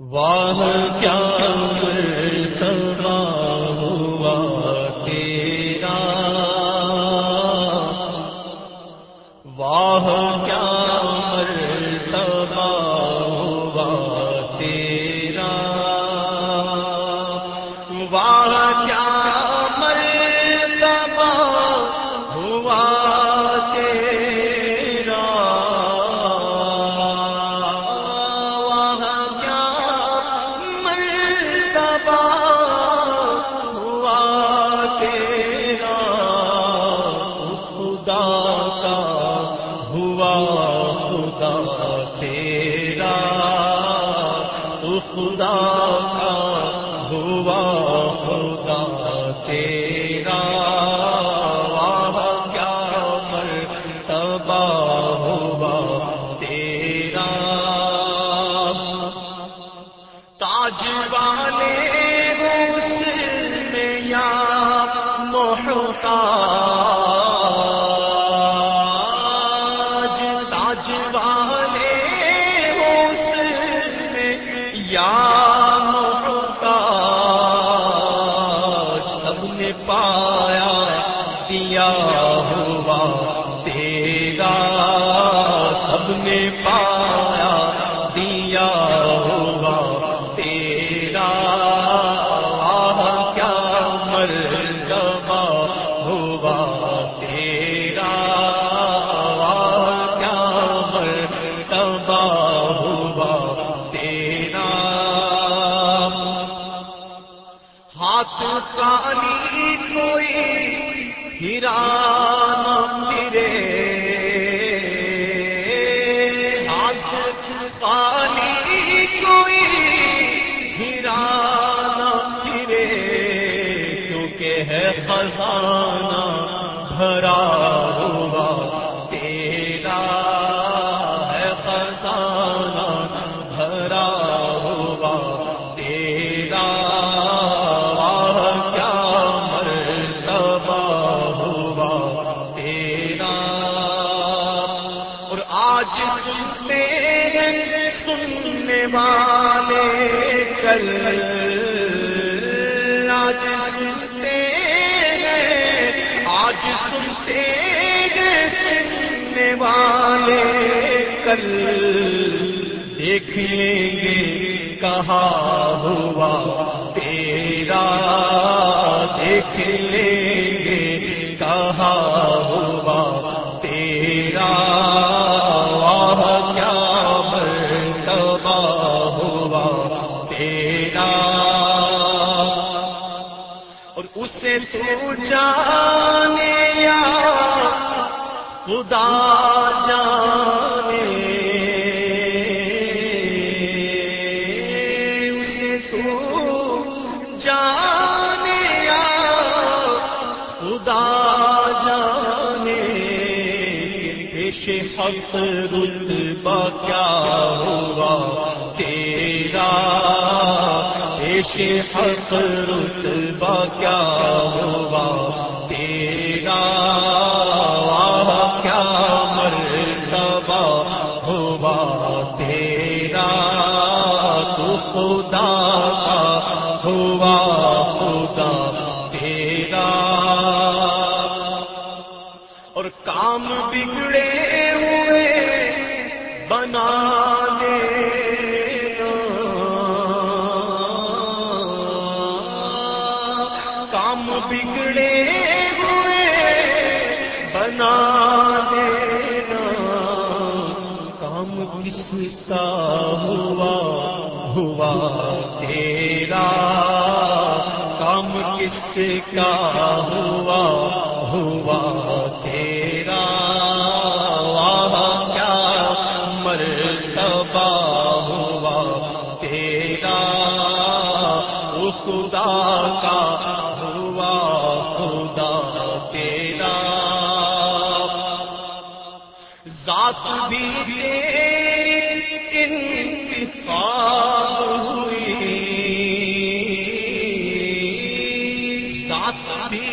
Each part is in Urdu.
واہ کیا مرتبہ ہوا کا ہوا خدا تیرا کیا مرتبہ ہوا تیرا؟ تاج والے میں یا محتاج پایا دیا ہوا تیرا سب نے پایا۔ ہاتھ کوئی ہیرا میرے ہاتھ کالی کوئی ہیرا میرے کیونکہ ہے خزانہ بھرا ہوا۔ سننے والے کل آج سنتے ہیں، آج سنتے ہیں سننے والے کل۔ دیکھ لیں گے کہاں ہوا تیرا، دیکھ لیں گے کہاں اور اسے تو جانے یا خدا جانے۔ اسے تو جانے یا خدا جانے۔ پیش حق رتبہ کیا ہوا تیرا؟ پیش حق رتبہ کیا ہوا؟ تیرا کیا مرتبہ ہوا؟ تیرا تو خدا کا ہوا، خدا تیرا۔ اور کام بگڑے ہوئے، بنا کام کام ہوا ہوا تیرا۔ کام کس کا ہوا ہوا تیرا۔ واہ، کیا مرتبہ ہوا تیرا۔ وہ خدا کا ذات بھی تیری انتخاب ہوئی۔ ذات بھی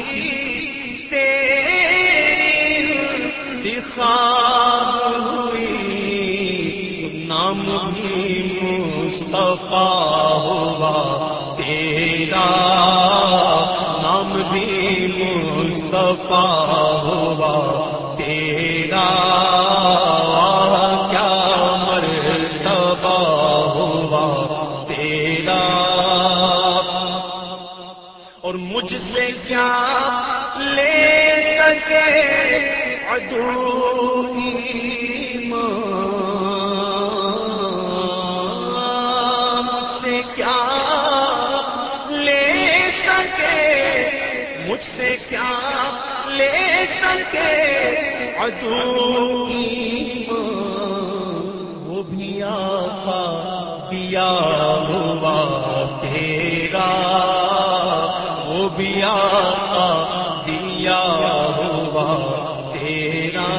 تیری انتخاب ہوئی۔ نام بھی مصطفیٰ ہوا تیرا۔ نام بھی مصطفیٰ ہوا تیرا۔ سے کیا لے سکے عدو مجھ سے کیا لے سکے؟ مجھ سے کیا لے سکے ادو وہ بھی آقا دیا ہوا وہ بھی دیا ہوا تیرا،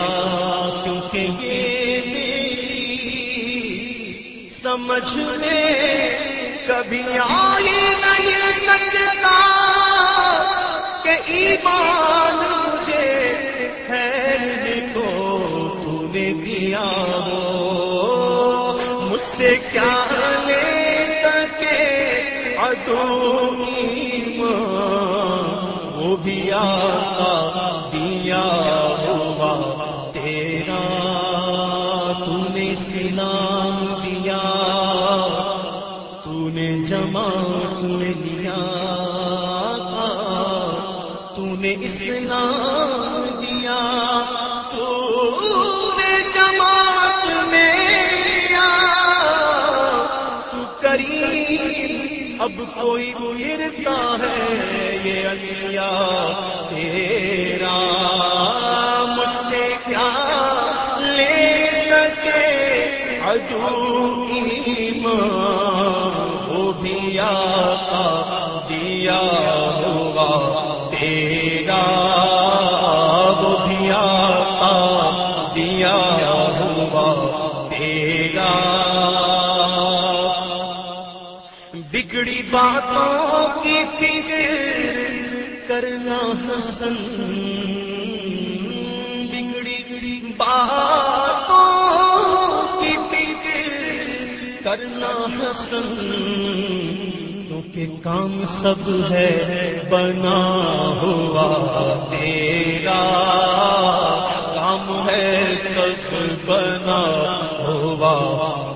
کیونکہ یہ میری سمجھ میں کبھی آئی نہیں سکتا کہ ایمان مجھے ہے کو تو نے دیا ہو۔ مجھ سے کیا لے سکے؟ ادو وہ بھی آقا دیا ہوا، تیرا تو نے سلام دیا تو نے جماعت میں دیا تو نے اسلام دیا جماعت میں دیا، تو کریم اب کوئی گرتا ہے یہ علیہ تیرا مجھ سے کیا لے سکے؟ ادو وہ بھی آقا دیا۔ بگڑی باتوں کی فکر کرنا حسن۔ بگڑی باتوں کی فکر کرنا حسن۔ کیونکہ کام سب ہے، بنا ہوا تیرا۔ کام ہے، سب بنا ہوا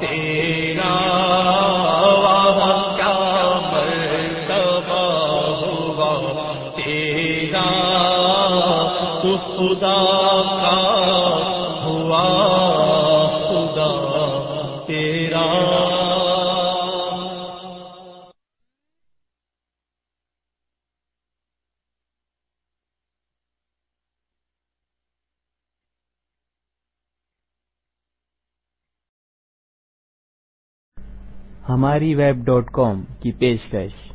تیرا تو خدا کا ہوا خدا تیرا۔ ہماری ویب ڈاٹ کام کی پیشکش۔